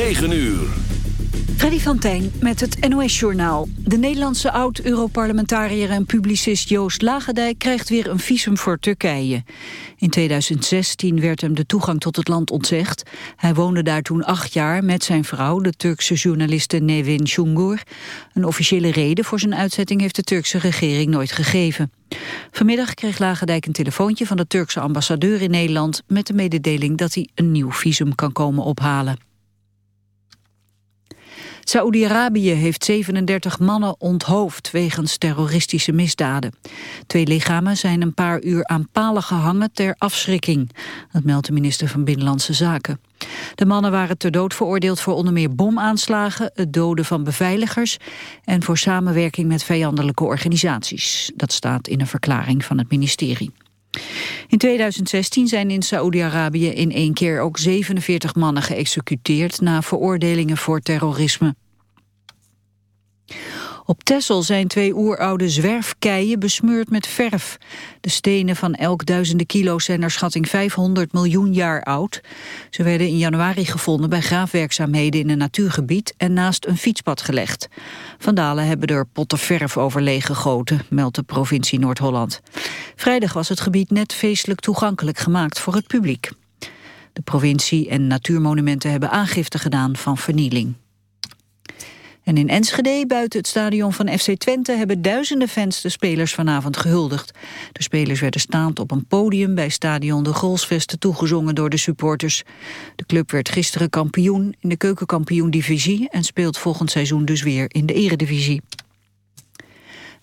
9 uur. Freddy van Tijn met het NOS-journaal. De Nederlandse oud-Europarlementariër en publicist Joost Lagendijk... krijgt weer een visum voor Turkije. In 2016 werd hem de toegang tot het land ontzegd. Hij woonde daar toen acht jaar met zijn vrouw, de Turkse journaliste Nevin Şungur. Een officiële reden voor zijn uitzetting heeft de Turkse regering nooit gegeven. Vanmiddag kreeg Lagendijk een telefoontje van de Turkse ambassadeur in Nederland... met de mededeling dat hij een nieuw visum kan komen ophalen. Saoedi-Arabië heeft 37 mannen onthoofd wegens terroristische misdaden. Twee lichamen zijn een paar uur aan palen gehangen ter afschrikking. Dat meldt de minister van Binnenlandse Zaken. De mannen waren ter dood veroordeeld voor onder meer bomaanslagen, het doden van beveiligers en voor samenwerking met vijandelijke organisaties. Dat staat in een verklaring van het ministerie. In 2016 zijn in Saoedi-Arabië in één keer ook 47 mannen geëxecuteerd na veroordelingen voor terrorisme. Op Texel zijn twee oeroude zwerfkeien besmeurd met verf. De stenen van elk duizenden kilo's zijn naar schatting 500 miljoen jaar oud. Ze werden in januari gevonden bij graafwerkzaamheden in een natuurgebied en naast een fietspad gelegd. Vandalen hebben er potten verf over leeg gegoten, meldt de provincie Noord-Holland. Vrijdag was het gebied net feestelijk toegankelijk gemaakt voor het publiek. De provincie en natuurmonumenten hebben aangifte gedaan van vernieling. En in Enschede, buiten het stadion van FC Twente... hebben duizenden fans de spelers vanavond gehuldigd. De spelers werden staand op een podium bij stadion De Grolsvesten toegezongen door de supporters. De club werd gisteren kampioen in de keukenkampioen-divisie... en speelt volgend seizoen dus weer in de eredivisie.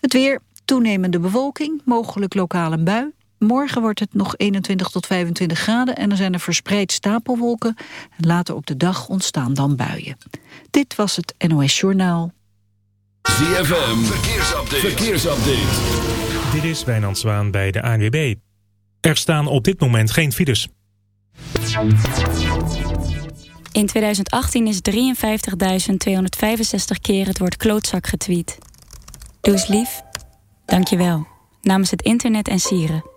Het weer, toenemende bewolking, mogelijk lokaal een bui... Morgen wordt het nog 21 tot 25 graden en er zijn er verspreid stapelwolken. En later op de dag ontstaan dan buien. Dit was het NOS Journaal. ZFM, verkeersupdate. verkeersupdate. Dit is Wijnand Zwaan bij de ANWB. Er staan op dit moment geen files. In 2018 is 53.265 keer het woord klootzak getweet. Doe eens lief. Dank je wel. Namens het internet en sieren.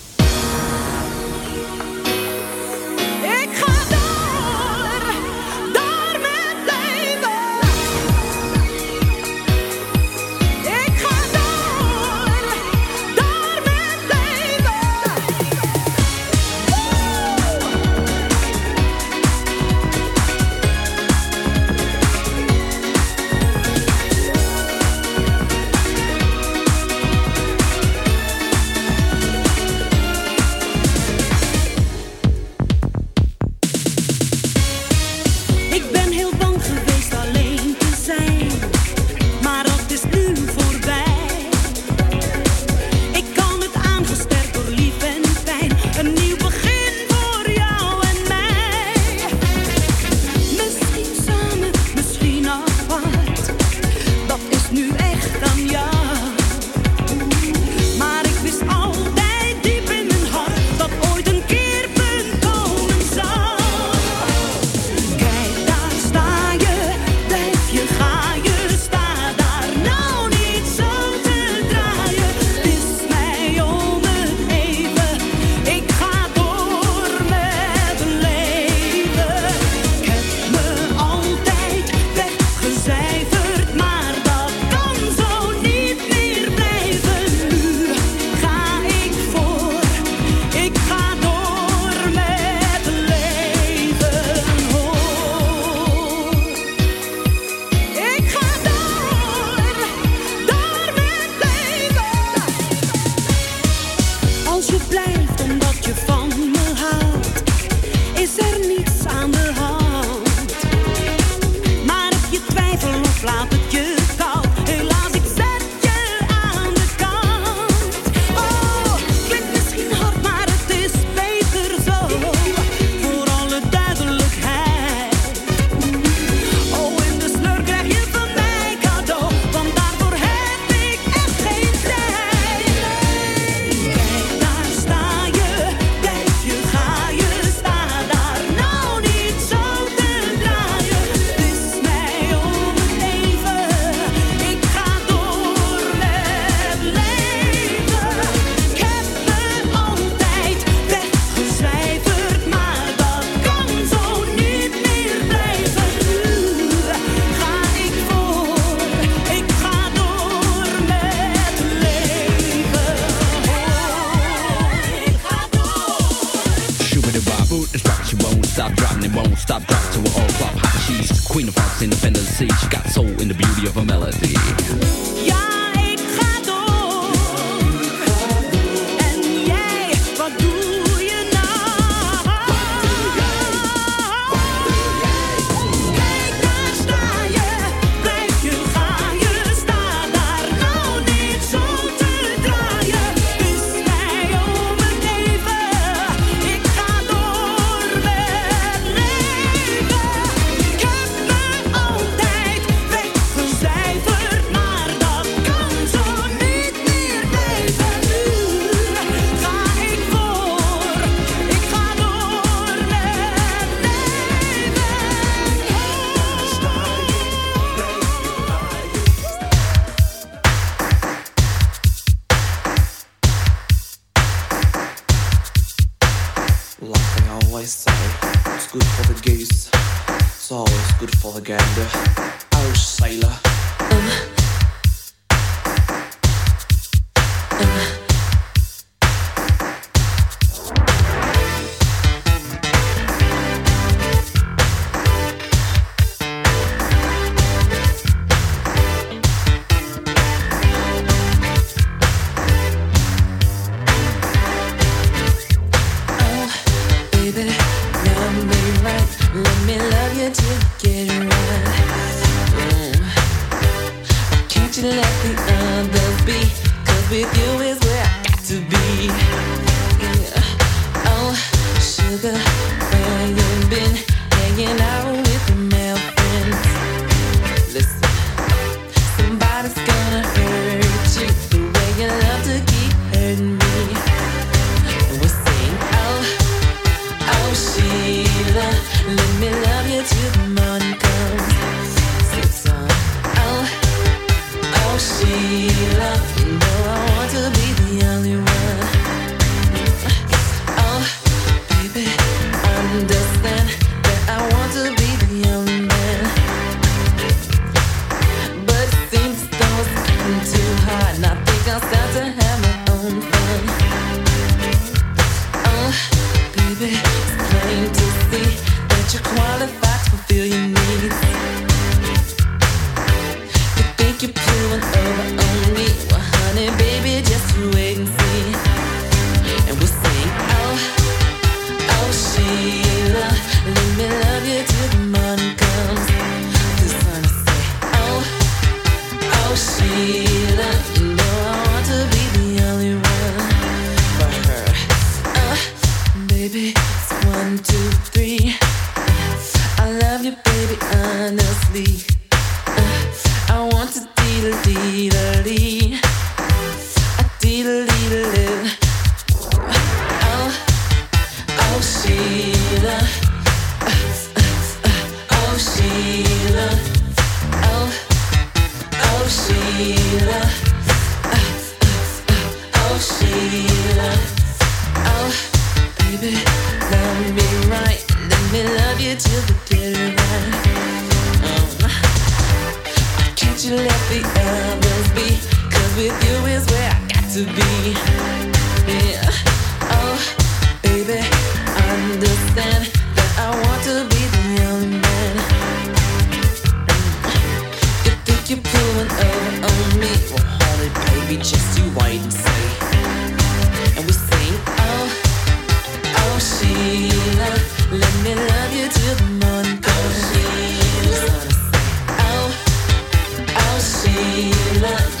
Alles,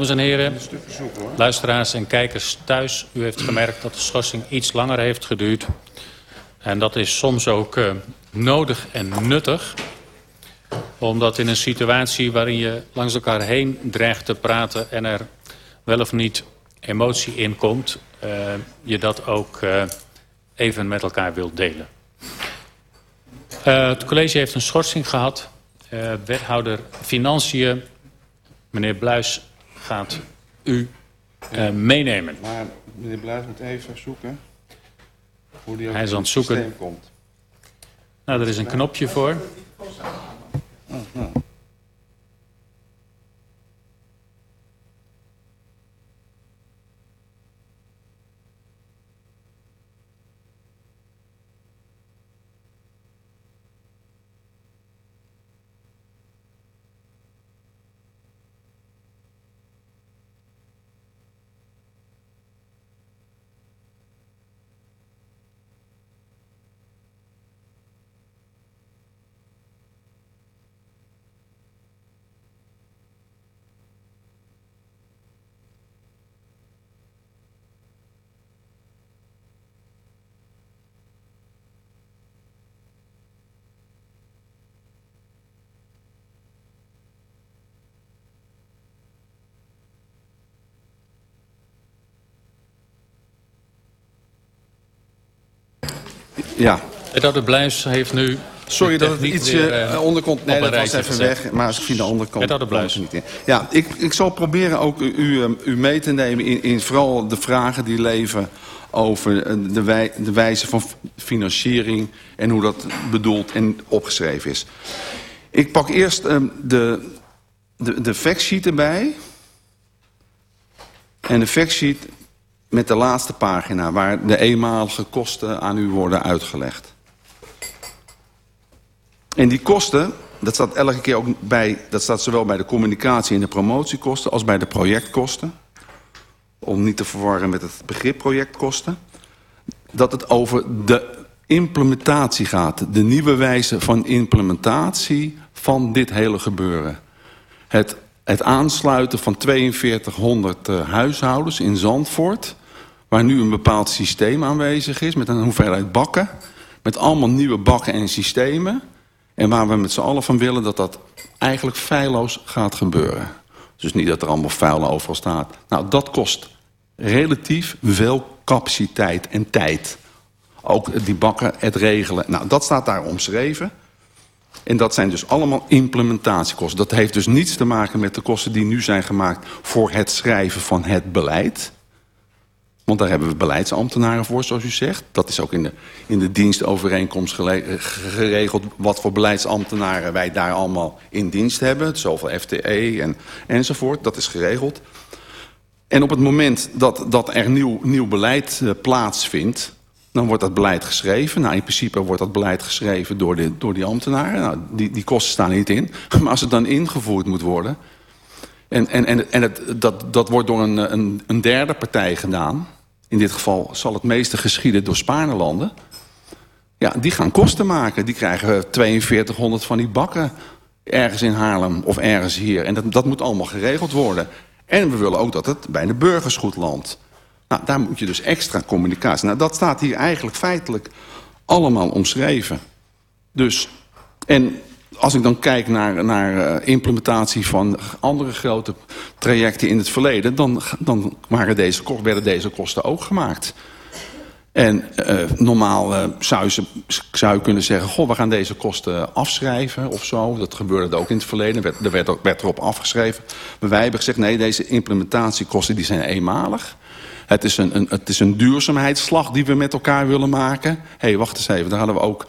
Dames en heren, luisteraars en kijkers thuis. U heeft gemerkt dat de schorsing iets langer heeft geduurd. En dat is soms ook uh, nodig en nuttig. Omdat in een situatie waarin je langs elkaar heen dreigt te praten... en er wel of niet emotie in komt... Uh, je dat ook uh, even met elkaar wilt delen. het college heeft een schorsing gehad. wethouder Financiën, meneer Bluis gaat u uh, meenemen. Maar meneer Bluis moet even zoeken hoe die Hij is aan het zoeken. komt. Nou, er is een knopje voor. Oh, nou. Ja. de Bluis heeft nu... Sorry dat het iets uh, onderkomt. Nee, dat was even weg. Maar via de andere kant de Bluis. niet in. Ja, ik, ik zal proberen ook u, u mee te nemen in, in vooral de vragen die leven over de, wij, de wijze van financiering en hoe dat bedoeld en opgeschreven is. Ik pak eerst um, de, de, de factsheet erbij. En de factsheet met de laatste pagina... waar de eenmalige kosten aan u worden uitgelegd. En die kosten, dat staat elke keer ook bij... dat staat zowel bij de communicatie en de promotiekosten... als bij de projectkosten. Om niet te verwarren met het begrip projectkosten. Dat het over de implementatie gaat. De nieuwe wijze van implementatie van dit hele gebeuren. Het, het aansluiten van 4200 uh, huishoudens in Zandvoort waar nu een bepaald systeem aanwezig is... met een hoeveelheid bakken, met allemaal nieuwe bakken en systemen... en waar we met z'n allen van willen dat dat eigenlijk feilloos gaat gebeuren. Dus niet dat er allemaal vuil overal staat. Nou, dat kost relatief veel capaciteit en tijd. Ook die bakken, het regelen. Nou, dat staat daar omschreven. En dat zijn dus allemaal implementatiekosten. Dat heeft dus niets te maken met de kosten die nu zijn gemaakt... voor het schrijven van het beleid... Want daar hebben we beleidsambtenaren voor, zoals u zegt. Dat is ook in de, in de dienstovereenkomst geregeld... wat voor beleidsambtenaren wij daar allemaal in dienst hebben. Zoveel FTE en, enzovoort. Dat is geregeld. En op het moment dat, dat er nieuw, nieuw beleid uh, plaatsvindt... dan wordt dat beleid geschreven. Nou, in principe wordt dat beleid geschreven door, de, door die ambtenaren. Nou, die, die kosten staan niet in. Maar als het dan ingevoerd moet worden... en, en, en, en het, dat, dat wordt door een, een, een derde partij gedaan in dit geval zal het meeste geschieden door Spaarlanden... ja, die gaan kosten maken. Die krijgen 4200 van die bakken ergens in Haarlem of ergens hier. En dat, dat moet allemaal geregeld worden. En we willen ook dat het bij de burgers goed landt. Nou, daar moet je dus extra communicatie. Nou, dat staat hier eigenlijk feitelijk allemaal omschreven. Dus, en als ik dan kijk naar, naar uh, implementatie van andere grote trajecten in het verleden... dan, dan waren deze, werden deze kosten ook gemaakt. En uh, normaal uh, zou, je, zou kunnen zeggen... goh, we gaan deze kosten afschrijven of zo. Dat gebeurde ook in het verleden. Er werd, er werd, erop afgeschreven. Maar wij hebben gezegd, nee, deze implementatiekosten die zijn eenmalig. Het is een, een, het is een duurzaamheidsslag die we met elkaar willen maken. Hé, hey, wacht eens even, daar hadden we ook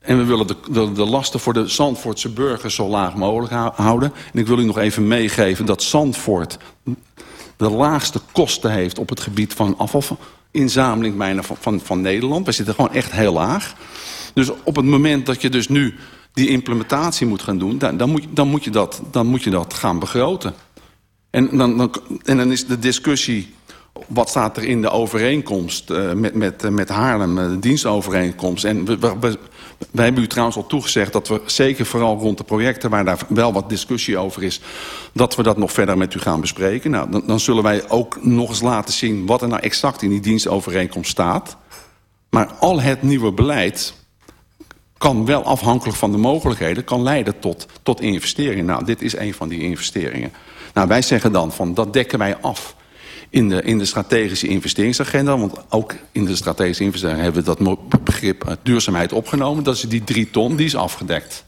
en we willen de, de, de, lasten voor de Zandvoortse burgers zo laag mogelijk houden. En ik wil u nog even meegeven dat Zandvoort de laagste kosten heeft op het gebied van afvalinzameling van, van, van Nederland. We zitten gewoon echt heel laag. Dus op het moment dat je dus nu die implementatie moet gaan doen, dan, dan, moet, dan, moet, je dat, dan moet je dat gaan begroten. En dan, dan, en dan is de discussie wat staat er in de overeenkomst uh, met, met, met Haarlem, de dienstovereenkomst. En we, wij hebben u trouwens al toegezegd dat we zeker vooral rond de projecten... waar daar wel wat discussie over is, dat we dat nog verder met u gaan bespreken. Nou, dan, dan zullen wij ook nog eens laten zien wat er nou exact in die dienstovereenkomst staat. Maar al het nieuwe beleid kan wel afhankelijk van de mogelijkheden... kan leiden tot, tot investeringen. Nou, dit is een van die investeringen. Nou, wij zeggen dan van dat dekken wij af in de, in de strategische investeringsagenda. Want ook in de strategische investeringen hebben we dat begrip duurzaamheid opgenomen. Dat is die drie ton, die is afgedekt.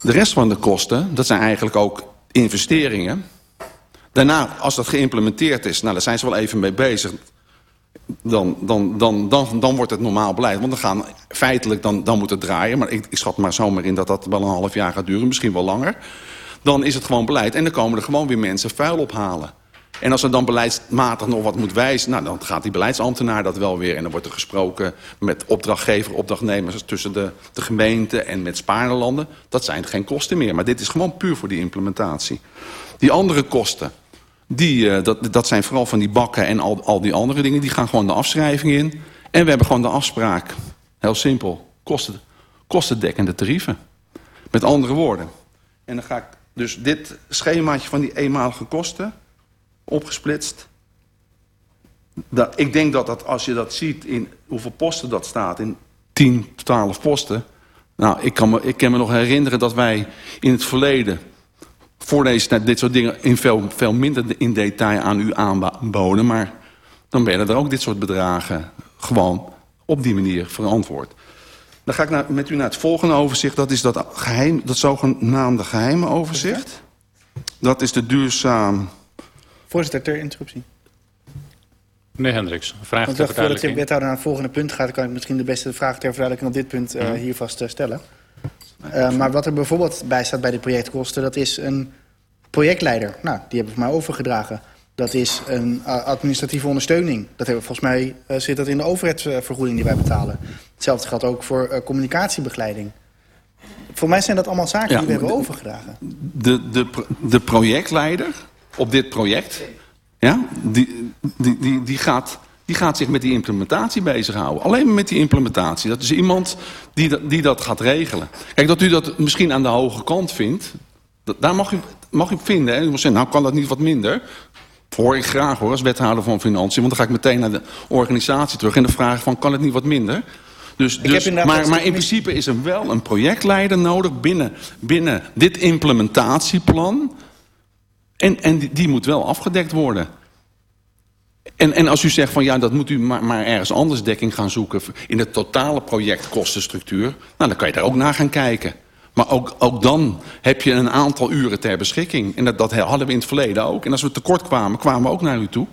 De rest van de kosten, dat zijn eigenlijk ook investeringen. Daarna, als dat geïmplementeerd is, nou, daar zijn ze wel even mee bezig dan, dan, dan, dan, dan wordt het normaal beleid. Want dan gaan feitelijk, dan, dan moet het draaien. Maar ik, ik schat maar zomaar in dat dat wel een half jaar gaat duren. Misschien wel langer. Dan is het gewoon beleid. En dan komen er gewoon weer mensen vuil ophalen. En als er dan beleidsmatig nog wat moet wijzen... Nou, dan gaat die beleidsambtenaar dat wel weer. En dan wordt er gesproken met opdrachtgever, opdrachtnemers... tussen de, de gemeente en met spaarlanden. Dat zijn geen kosten meer. Maar dit is gewoon puur voor die implementatie. Die andere kosten... Die, uh, dat, dat zijn vooral van die bakken en al, al die andere dingen. Die gaan gewoon de afschrijving in. En we hebben gewoon de afspraak. Heel simpel. Kosten, kostendekkende tarieven. Met andere woorden. En dan ga ik dus dit schemaatje van die eenmalige kosten opgesplitst. Dat, ik denk dat, dat als je dat ziet in hoeveel posten dat staat, in 10, 12 posten. Nou, ik kan, me, ik kan me nog herinneren dat wij in het verleden voor deze, dit soort dingen in veel, veel minder in detail aan u aanboden. Maar dan werden er ook dit soort bedragen gewoon op die manier verantwoord. Dan ga ik naar, met u naar het volgende overzicht. Dat is dat, geheim, dat zogenaamde geheime overzicht. Dat is de duurzaam... Voorzitter, ter interruptie. Meneer Hendricks, een vraag Want ter Voordat de wethouder naar het volgende punt gaat... kan ik misschien de beste vraag ter verduidelijking op dit punt uh, hier vast stellen. Uh, maar wat er bijvoorbeeld bij staat bij de projectkosten... dat is een projectleider. Nou, die hebben we mij overgedragen. Dat is een administratieve ondersteuning. Dat hebben volgens mij uh, zit dat in de overheidsvergoeding die wij betalen. Hetzelfde geldt ook voor communicatiebegeleiding. Voor mij zijn dat allemaal zaken ja, die we hebben overgedragen. De, de, de projectleider op dit project... Ja, die, die, die, die, gaat, die gaat zich met die implementatie bezighouden. Alleen met die implementatie. Dat is iemand die, dat, die dat gaat regelen. Kijk, dat u dat misschien aan de hoge kant vindt... Dat, daar mag u, mag u vinden. Hè? U moet zeggen, nou kan dat niet wat minder. Hoor ik graag hoor, als wethouder van Financiën. Want dan ga ik meteen naar de organisatie terug. En de vraag van, kan het niet wat minder? Dus, dus, maar, maar in principe is er wel een projectleider nodig binnen, binnen dit implementatieplan. En, en die, moet wel afgedekt worden. En, en als u zegt van ja, dat moet u maar, maar ergens anders dekking gaan zoeken... in de totale projectkostenstructuur... nou, dan kan je daar ook naar gaan kijken. Maar ook, ook dan heb je een aantal uren ter beschikking. En dat, dat hadden we in het verleden ook. En als we tekort kwamen, kwamen we ook naar u toe.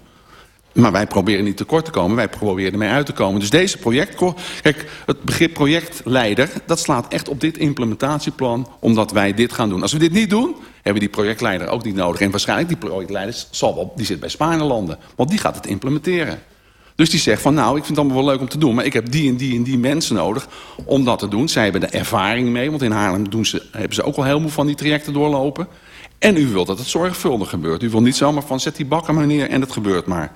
Maar wij proberen niet tekort te komen. Wij proberen ermee uit te komen. Dus deze project... Kijk, het begrip projectleider... dat slaat echt op dit implementatieplan... omdat wij dit gaan doen. Als we dit niet doen, hebben die projectleider ook niet nodig. En waarschijnlijk die projectleider zal wel, die zit bij Spaarlanden. Want die gaat het implementeren. Dus die zegt van nou, ik vind het allemaal wel leuk om te doen... maar ik heb die en die en die mensen nodig om dat te doen. Zij hebben de ervaring mee, want in Haarlem doen ze, hebben ze ook al heel veel van die trajecten doorlopen. En u wilt dat het zorgvuldig gebeurt. U wilt niet zomaar van zet die bakken maar neer en het gebeurt maar.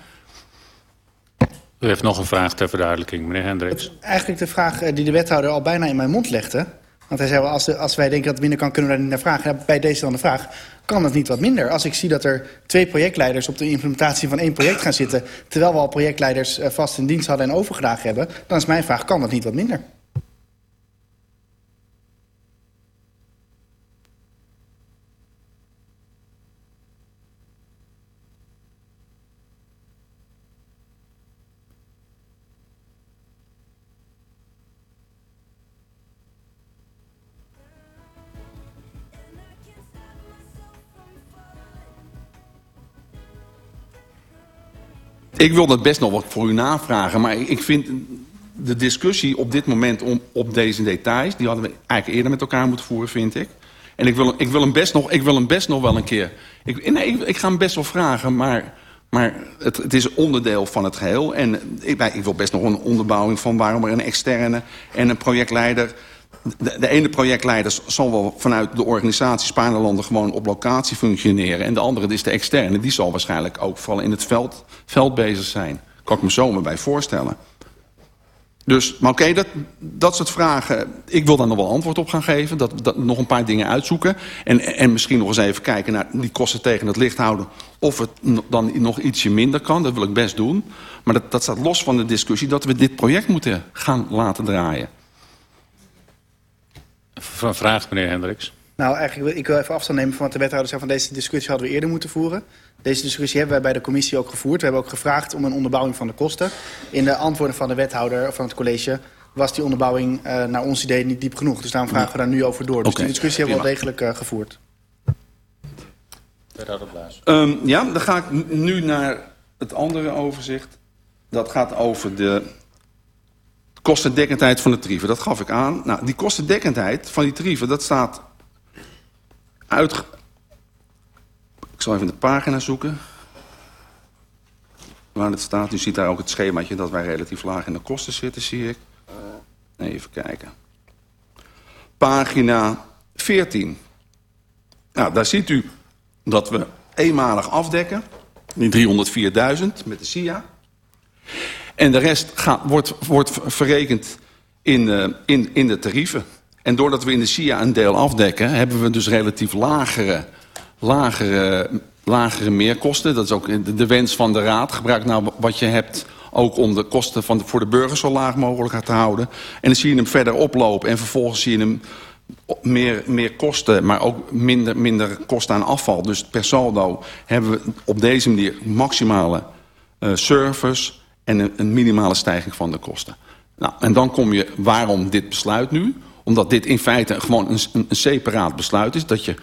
U heeft nog een vraag ter verduidelijking, meneer Hendricks. Eigenlijk de vraag eh, die de wethouder al bijna in mijn mond legde. Want hij zei, wel, als, als wij denken dat het minder kan, kunnen we daar niet naar vragen. Bij deze dan de vraag, kan het niet wat minder? Als ik zie dat er twee projectleiders op de implementatie van één project gaan zitten... terwijl we al projectleiders eh, vast in dienst hadden en overgedragen hebben... dan is mijn vraag, kan dat niet wat minder? Ik wil dat best nog wat voor u navragen, maar ik vind de discussie op dit moment om, op deze details... die hadden we eigenlijk eerder met elkaar moeten voeren, vind ik. En ik wil, ik wil, hem, best nog, ik wil hem best nog wel een keer... Ik, nee, ik, ik ga hem best wel vragen, maar, maar het, het is onderdeel van het geheel. En ik, ik wil best nog een onderbouwing van waarom er een externe en een projectleider de, ene projectleider zal wel vanuit de organisatie Spaarlanden gewoon op locatie functioneren. En de andere is de externe. Die zal waarschijnlijk ook vooral in het veld, veld bezig zijn. Kan ik me zomaar bij voorstellen. Dus, maar oké, dat, dat soort vragen... Ik wil daar nog wel antwoord op gaan geven. Dat, dat, nog een paar dingen uitzoeken. En, en misschien nog eens even kijken naar die kosten tegen het licht houden. Of het dan nog ietsje minder kan. Dat wil ik best doen. Maar dat, dat staat los van de discussie dat we dit project moeten gaan laten draaien. Van vraag, meneer Hendricks. Nou, eigenlijk wil ik wil even afstand nemen van wat de wethouder zei... van deze discussie hadden we eerder moeten voeren. Deze discussie hebben wij bij de commissie ook gevoerd. We hebben ook gevraagd om een onderbouwing van de kosten. In de antwoorden van de wethouder van het college... was die onderbouwing uh, naar ons idee niet diep genoeg. Dus daarom vragen we daar nu over door. Dus okay, die discussie hebben we wel degelijk uh, gevoerd. Um, ja, dan ga ik nu naar het andere overzicht. Dat gaat over de kostendekkendheid van de tarieven. Dat gaf ik aan. Nou, die kostendekkendheid van die tarieven, dat staat uit... Ik zal even de pagina zoeken. Waar het staat. U ziet daar ook het schemaatje dat wij relatief laag in de kosten zitten, zie ik. Even kijken. Pagina 14. Nou, daar ziet u dat we eenmalig afdekken. Die 304.000 met de SIA. En de rest wordt, wordt verrekend in, uh, in, in de tarieven. En doordat we in de SIA een deel afdekken... hebben we dus relatief lagere, lagere, lagere meerkosten. Dat is ook de, de wens van de Raad. Gebruik nou wat je hebt ook om de kosten van voor de burgers zo laag mogelijk te houden. En dan zie je hem verder oplopen en vervolgens zie je hem meer, meer kosten, maar ook minder, minder kosten aan afval. Dus per saldo hebben we op deze manier maximale uh, service en een, een minimale stijging van de kosten. Nou, en dan kom je, waarom dit besluit nu? Omdat dit in feite gewoon een, een, een separaat besluit is. Dat je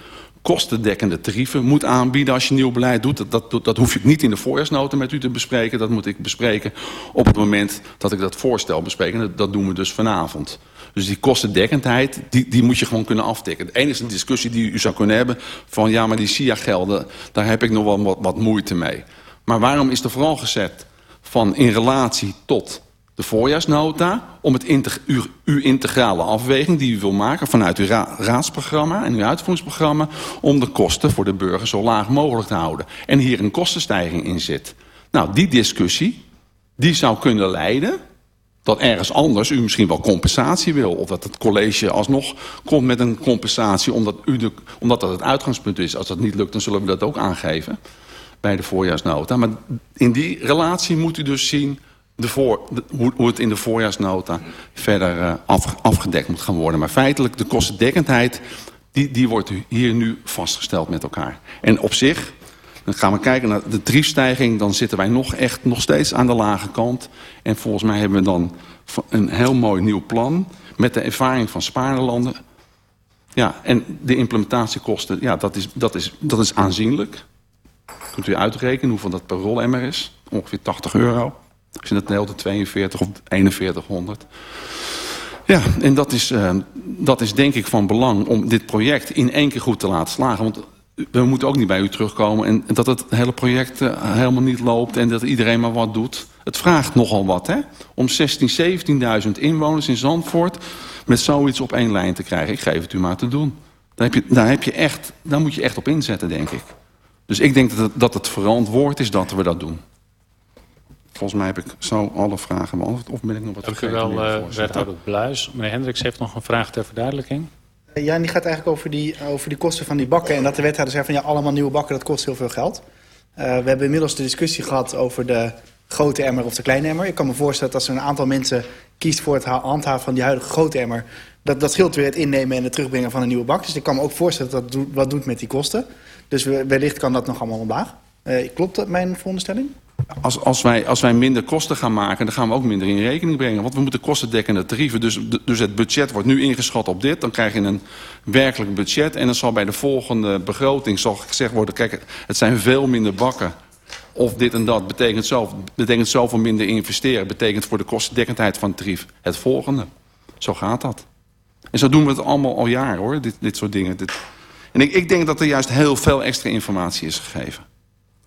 kostendekkende tarieven moet aanbieden als je nieuw beleid doet. Dat, dat, dat hoef ik niet in de voorjaarsnota met u te bespreken. Dat moet ik bespreken op het moment dat ik dat voorstel bespreek. En dat, dat doen we dus vanavond. Dus die kostendekkendheid, die, die moet je gewoon kunnen aftikken. De enige discussie die u zou kunnen hebben van... ja, maar die SIA-gelden, daar heb ik nog wel wat, wat moeite mee. Maar waarom is er vooral gezet van in relatie tot de voorjaarsnota... om het uw, integrale afweging die u wil maken vanuit uw ra raadsprogramma en uw uitvoeringsprogramma... om de kosten voor de burger zo laag mogelijk te houden. En hier een kostenstijging in zit. Nou, die discussie die zou kunnen leiden dat ergens anders u misschien wel compensatie wil. Of dat het college alsnog komt met een compensatie omdat, u de, omdat dat het uitgangspunt is. Als dat niet lukt, dan zullen we dat ook aangeven bij de voorjaarsnota. Maar in die relatie moet u dus zien de voor, hoe, het in de voorjaarsnota verder af, afgedekt moet gaan worden. Maar feitelijk, de kostendekkendheid, die, die wordt hier nu vastgesteld met elkaar. En op zich, dan gaan we kijken naar de driefstijging, dan zitten wij nog echt nog steeds aan de lage kant. En volgens mij hebben we dan een heel mooi nieuw plan met de ervaring van Spaarlanden. Ja, en de implementatiekosten, ja, dat is, dat is, dat is aanzienlijk. Kunt u uitrekenen hoeveel dat per rolemmer is? Ongeveer 80 euro. Als je het deelt de 42 of 4100. Ja, en dat is, uh, dat is denk ik van belang om dit project in één keer goed te laten slagen. Want we moeten ook niet bij u terugkomen en dat het hele project uh, helemaal niet loopt en dat iedereen maar wat doet. Het vraagt nogal wat, hè? Om 16, 17.000 inwoners in Zandvoort met zoiets op één lijn te krijgen. Ik geef het u maar te doen. Daar, heb je, daar, heb je echt, daar moet je echt op inzetten, denk ik. Dus ik denk dat het, dat het verantwoord is dat we dat doen. Volgens mij heb ik zo alle vragen beantwoord. Of ben ik nog wat Dank u wel, uh, wethouder Bluis. Meneer Hendricks heeft nog een vraag ter verduidelijking. Ja, en die gaat eigenlijk over die, over die kosten van die bakken. En dat de wethouder zei van ja, allemaal nieuwe bakken, dat kost heel veel geld. Uh, we hebben inmiddels de discussie gehad over de grote emmer of de kleine emmer. Ik kan me voorstellen dat als er een aantal mensen kiest voor het handhaven van die huidige grote emmer... Dat, dat scheelt weer het innemen en het terugbrengen van een nieuwe bak. Dus ik kan me ook voorstellen dat dat wat doet met die kosten. Dus wellicht kan dat nog allemaal omlaag. Uh, klopt dat mijn veronderstelling? Als, als, wij, als wij minder kosten gaan maken, dan gaan we ook minder in rekening brengen. Want we moeten kostendekkende tarieven. Dus, dus het budget wordt nu ingeschat op dit. Dan krijg je een werkelijk budget. En dan zal bij de volgende begroting zal gezegd worden... kijk, het zijn veel minder bakken. Of dit en dat betekent, zelf, betekent zoveel minder investeren. Betekent voor de kostendekkendheid van het tarief het volgende. Zo gaat dat. En zo doen we het allemaal al jaren hoor, dit, dit soort dingen. Dit. En ik, ik denk dat er juist heel veel extra informatie is gegeven.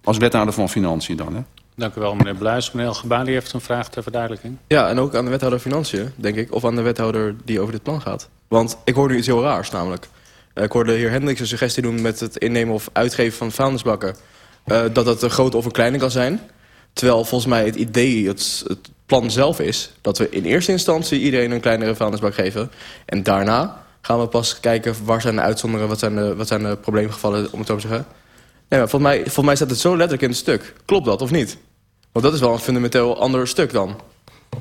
Als wethouder van Financiën dan, hè? Dank u wel, meneer Bluis. Meneer Gebali heeft een vraag ter verduidelijking. Ja, en ook aan de wethouder Financiën, denk ik. Of aan de wethouder die over dit plan gaat. Want ik hoorde nu iets heel raars namelijk. Uh, ik hoorde de heer Hendricks een suggestie doen met het innemen of uitgeven van vuilnisbakken. Uh, dat dat een grote of een kleine kan zijn. Terwijl volgens mij het idee, het, het plan zelf is... dat we in eerste instantie iedereen een kleinere vuilnisbak geven. En daarna gaan we pas kijken waar zijn de uitzonderingen... wat zijn de, wat zijn de probleemgevallen, om het zo te zeggen. Nee, maar volgens, mij, volgens mij staat het zo letterlijk in het stuk. Klopt dat of niet? Want dat is wel een fundamenteel ander stuk dan.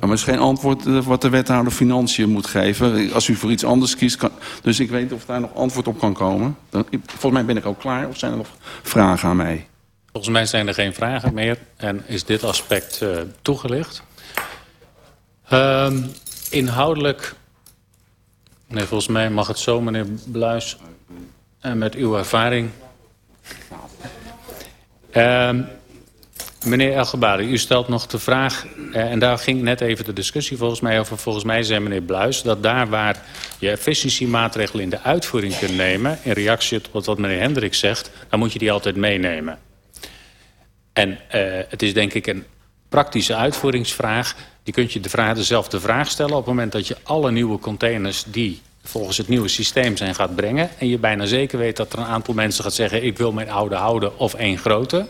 Maar het is geen antwoord eh, wat de wethouder Financiën moet geven. Als u voor iets anders kiest. Kan... Dus ik weet niet of daar nog antwoord op kan komen. Dan, volgens mij ben ik ook klaar. Of zijn er nog vragen aan mij? Volgens mij zijn er geen vragen meer. En is dit aspect uh, toegelicht. Uh, inhoudelijk... Nee, volgens mij mag het zo, meneer Bluis. En met uw ervaring... Uh, Meneer Elgebali, u stelt nog de vraag... Eh, en daar ging net even de discussie volgens mij over. Volgens mij zei meneer Bluis dat daar waar je efficiëntiemaatregelen in de uitvoering kunt nemen... in reactie tot wat meneer Hendricks zegt, dan moet je die altijd meenemen. En uh, het is denk ik een praktische uitvoeringsvraag. Die kunt je de vraag, dezelfde vraag stellen op het moment dat je alle nieuwe containers... die volgens het nieuwe systeem zijn gaat brengen... en je bijna zeker weet dat er een aantal mensen gaat zeggen... ik wil mijn oude houden of één grote...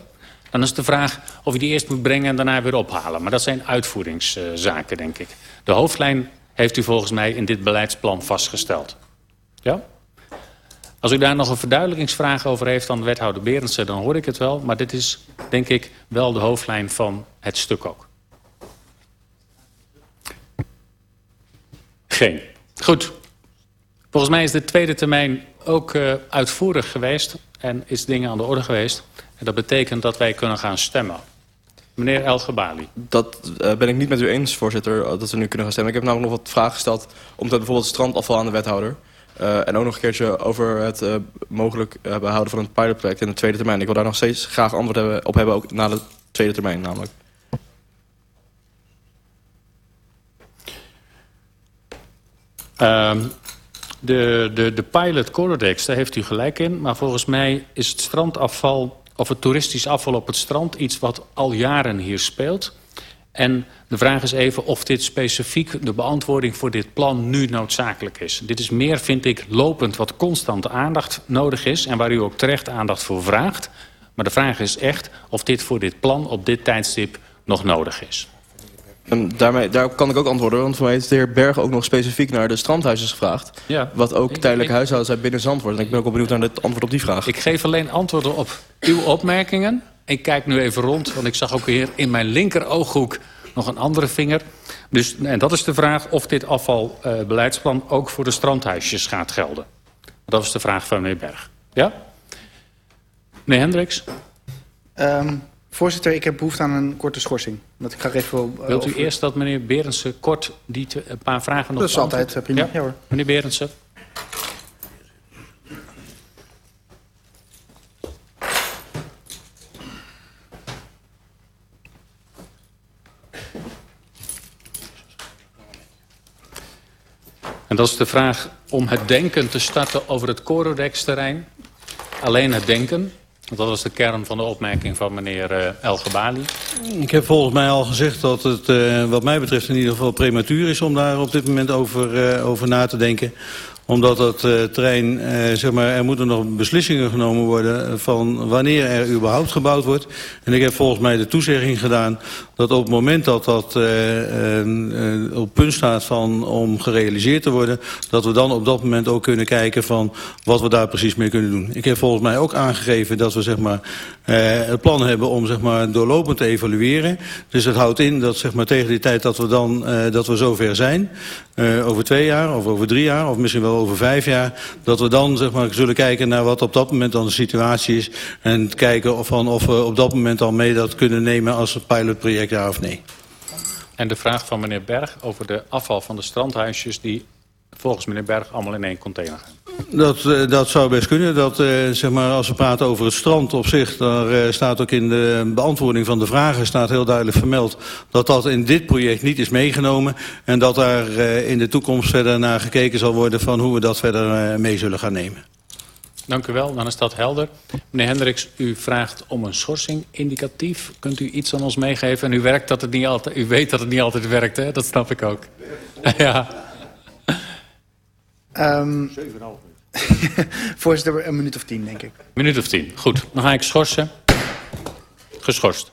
Dan is de vraag of je die eerst moet brengen en daarna weer ophalen. Maar dat zijn uitvoeringszaken, denk ik. De hoofdlijn heeft u volgens mij in dit beleidsplan vastgesteld. Ja? Als u daar nog een verduidelijkingsvraag over heeft aan wethouder Berendsen... dan hoor ik het wel, maar dit is, denk ik, wel de hoofdlijn van het stuk ook. Geen. Goed. Volgens mij is de tweede termijn ook uh, uitvoerig geweest... en is dingen aan de orde geweest. En dat betekent dat wij kunnen gaan stemmen. Meneer El Gebali. Dat uh, ben ik niet met u eens, voorzitter, dat we nu kunnen gaan stemmen. Ik heb namelijk nog wat vragen gesteld omtrent bijvoorbeeld strandafval aan de wethouder. Uh, en ook nog een keertje over het uh, mogelijk behouden van een pilotproject in de tweede termijn. Ik wil daar nog steeds graag antwoord hebben, op hebben, ook na de tweede termijn namelijk. Um, de, de, de pilot Corodex, daar heeft u gelijk in. Maar volgens mij is het strandafval of het toeristisch afval op het strand... iets wat al jaren hier speelt. En de vraag is even of dit specifiek de beantwoording voor dit plan nu noodzakelijk is. Dit is meer, vind ik, lopend wat constante aandacht nodig is... en waar u ook terecht aandacht voor vraagt. Maar de vraag is echt of dit voor dit plan op dit tijdstip nog nodig is. En daarmee, daar kan ik ook antwoorden, want voor mij heeft de heer Berg ook nog specifiek naar de strandhuisjes gevraagd. Ja. Wat ook tijdelijke huishoudens zijn binnen Zandvoort. En ik ben ook wel benieuwd naar het antwoord op die vraag. Ik geef alleen antwoorden op uw opmerkingen. Ik kijk nu even rond, want ik zag ook hier in mijn linker ooghoek nog een andere vinger. Dus, en dat is de vraag of dit afvalbeleidsplan uh, ook voor de strandhuisjes gaat gelden. Dat is de vraag van meneer Berg. Ja? Meneer Hendricks? Um, Voorzitter, ik heb behoefte aan een korte schorsing. Dat ik even, uh, Wilt u over... eerst dat meneer Berendsen kort die een paar vragen nog Dat is altijd uh, prima, ja? ja hoor. Meneer Berendsen. En dat is de vraag om het denken te starten over het Corodex-terrein. Alleen het denken. Dat was de kern van de opmerking van meneer uh, El. Ik heb volgens mij al gezegd dat het uh, wat mij betreft in ieder geval prematuur is... om daar op dit moment over, uh, over na te denken omdat dat uh, terrein, uh, zeg maar, er moeten nog beslissingen genomen worden van wanneer er überhaupt gebouwd wordt. En ik heb volgens mij de toezegging gedaan dat op het moment dat dat uh, op punt staat van om gerealiseerd te worden, dat we dan op dat moment ook kunnen kijken van wat we daar precies mee kunnen doen. Ik heb volgens mij ook aangegeven dat we zeg maar, het plan hebben om zeg maar, doorlopend te evalueren. Dus dat houdt in dat zeg maar, tegen die tijd dat we dan dat we zover zijn, over twee jaar of over drie jaar of misschien wel over vijf jaar... dat we dan zeg maar, zullen kijken naar wat op dat moment dan de situatie is... en kijken of, van of we op dat moment al mee dat kunnen nemen als een pilotproject, ja of nee. En de vraag van meneer Berg over de afval van de strandhuisjes... die volgens meneer Berg allemaal in één container gaan. Dat, eh, dat zou best kunnen. Dat, eh, zeg maar, als we praten over het strand op zich... daar eh, staat ook in de beantwoording van de vragen staat heel duidelijk vermeld... dat dat in dit project niet is meegenomen... en dat daar in de toekomst verder naar gekeken zal worden... van hoe we dat verder mee zullen gaan nemen. Dank u wel, dan is dat helder. Meneer Hendricks, u vraagt om een schorsing indicatief. Kunt u iets aan ons meegeven? En u, werkt dat het niet altijd, u weet dat het niet altijd werkt, hè? dat snap ik ook. Ja. Um, Voorzitter, een minuut of tien, denk ik. Minuut of tien, goed. Dan ga ik schorsen. Geschorst.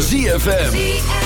ZFM.